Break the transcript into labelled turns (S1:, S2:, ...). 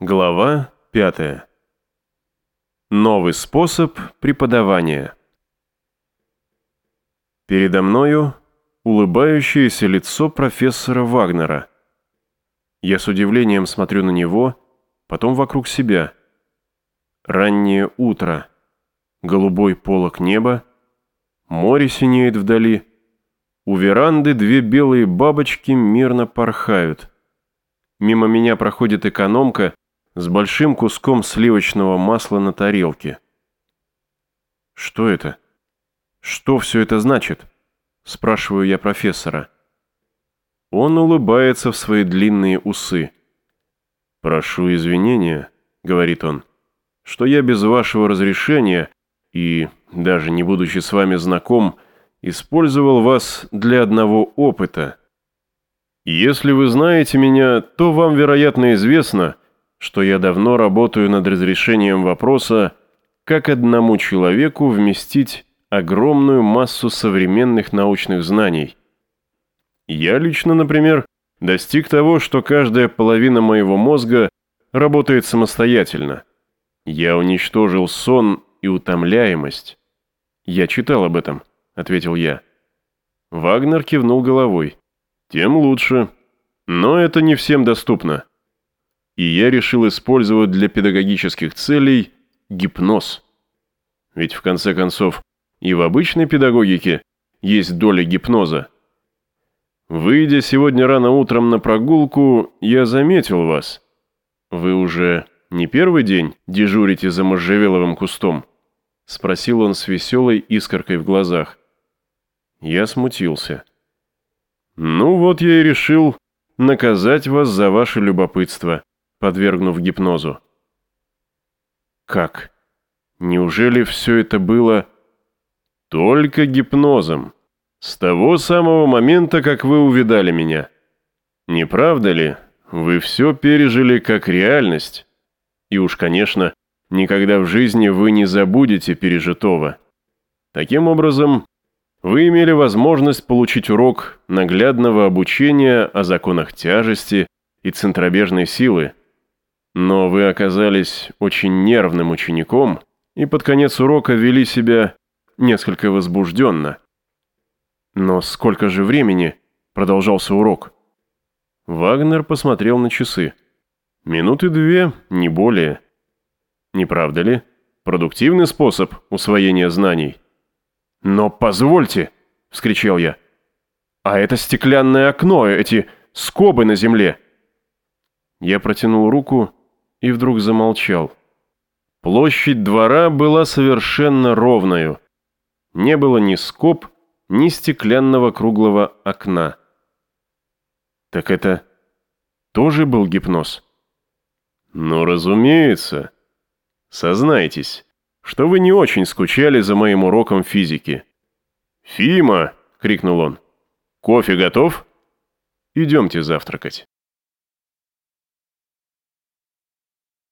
S1: Глава 5. Новый способ преподавания. Передо мною улыбающееся лицо профессора Вагнера. Я с удивлением смотрю на него, потом вокруг себя. Раннее утро. Голубой полог неба. Море синеет вдали. У веранды две белые бабочки мирно порхают. Мимо меня проходит экономка с большим куском сливочного масла на тарелке. Что это? Что все это значит? Спрашиваю я профессора. Он улыбается в свои длинные усы. «Прошу извинения», — говорит он, — «что я без вашего разрешения и, даже не будучи с вами знаком, — использовал вас для одного опыта. Если вы знаете меня, то вам, вероятно, известно, что я давно работаю над разрешением вопроса, как одному человеку вместить огромную массу современных научных знаний. Я лично, например, достиг того, что каждая половина моего мозга работает самостоятельно. Я уничтожил сон и утомляемость. Я читал об этом ответил я. Вагнер кивнул головой. Тем лучше. Но это не всем доступно. И я решил использовать для педагогических целей гипноз. Ведь в конце концов и в обычной педагогике есть доля гипноза. Выйдя сегодня рано утром на прогулку, я заметил вас. Вы уже не первый день дежурите за можжевеловым кустом? Спросил он с веселой искоркой в глазах. Я смутился. «Ну вот я и решил наказать вас за ваше любопытство, подвергнув гипнозу». «Как? Неужели все это было...» «Только гипнозом. С того самого момента, как вы увидали меня. Не правда ли, вы все пережили как реальность? И уж, конечно, никогда в жизни вы не забудете пережитого. Таким образом, вы имели возможность получить урок наглядного обучения о законах тяжести и центробежной силы. Но вы оказались очень нервным учеником и под конец урока вели себя несколько возбужденно. Но сколько же времени продолжался урок? Вагнер посмотрел на часы. Минуты две, не более. Не правда ли? Продуктивный способ усвоения знаний – «Но позвольте!» — вскричал я. «А это стеклянное окно, эти скобы на земле!» Я протянул руку и вдруг замолчал. Площадь двора была совершенно ровною. Не было ни скоб, ни стеклянного круглого окна. Так это тоже был гипноз? Ну, разумеется. Сознайтесь, что вы не очень скучали за моим уроком физики». «Фима!» — крикнул он. «Кофе готов? Идемте завтракать».